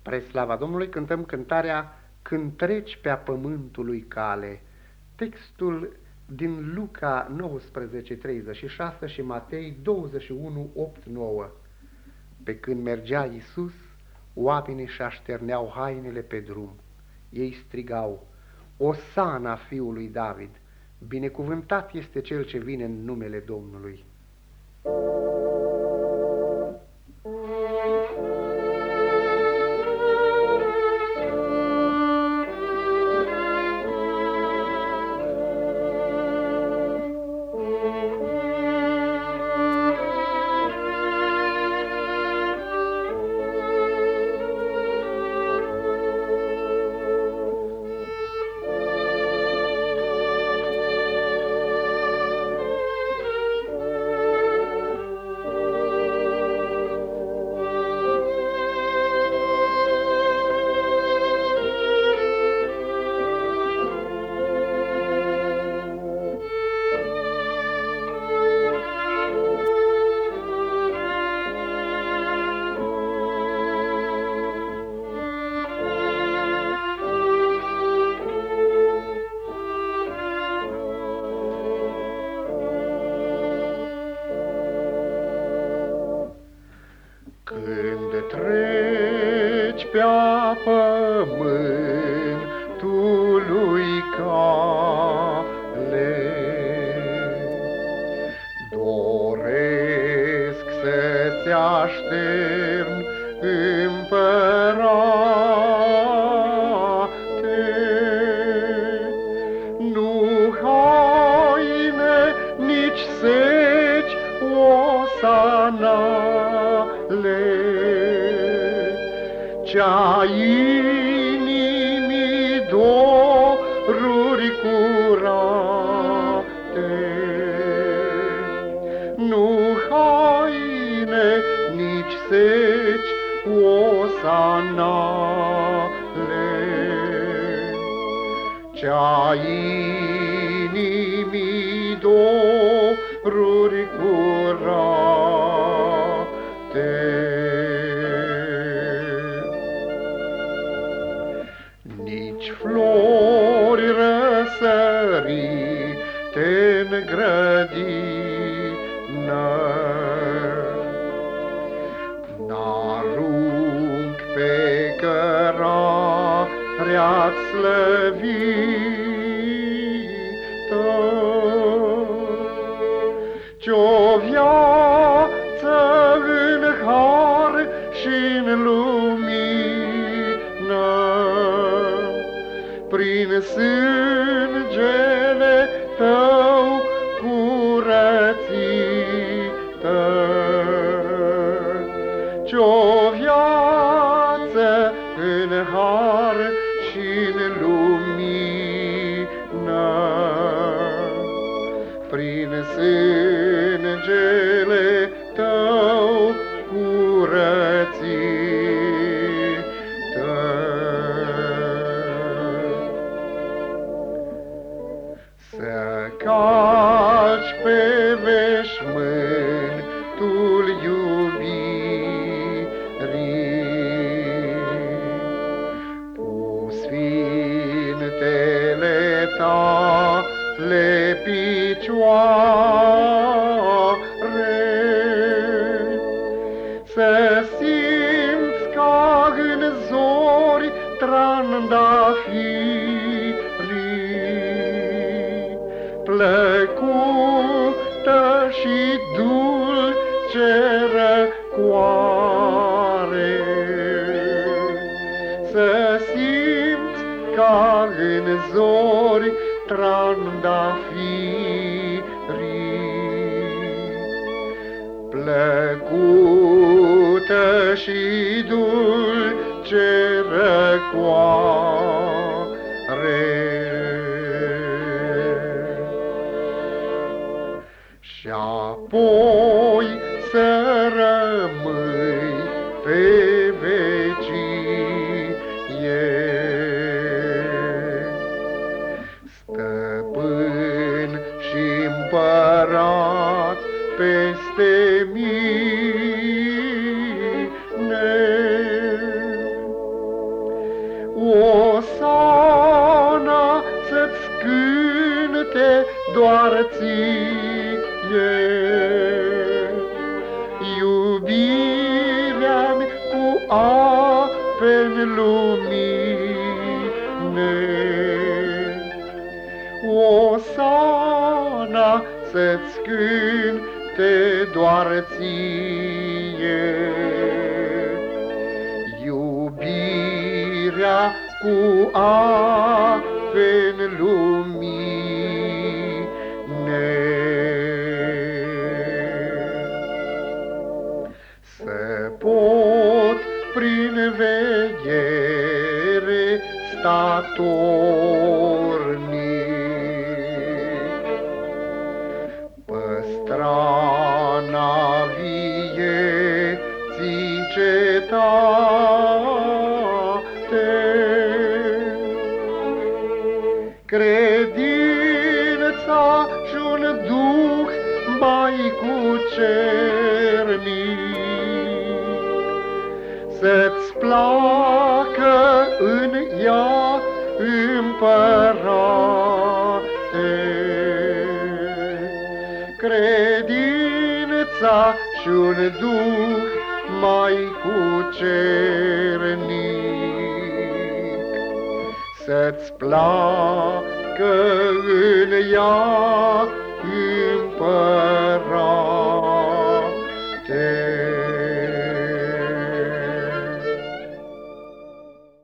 Spre slava Domnului cântăm cântarea Când treci pe-a pământului cale. Textul din Luca 19:36 și Matei 21:8-9. Pe când mergea Iisus, oamenii și așterneau hainele pe drum. Ei strigau, Osana fiului David, binecuvântat este cel ce vine în numele Domnului. Când pe-a pământului cale, Doresc să-ți aștern împărate. Nu haine, nici seci osanale, Cea inimii doruri curate. Nu haine, nici seci osanale, Cea inimii doruri curate. Nici flori răsărite-n grădină, N-arunc pe cărarea-ți slăvită, sângele tău curățită. Să calci pe veșmântul iubirii, Cu sfintele tale picioare, Să simți ca în zori trandafirii, Plăcută și dulce răcoare. Să simți ca în zori trandafirii, Plăcută și dulce răcoare. Și apoi împărat peste mine. O sana să-ți cânte doar ție, iubirea-mi cu ape-n lumine. O sana să-ți cânte doar ție. Iubirea cu ape în lumine. Să pot prin veghere statornic păstrana vieții cetate, credința și un duh mai cucernic. Să-ți placă în ea împărate sa și un duh mai cucernic. Să-ți placă în ea împărăția,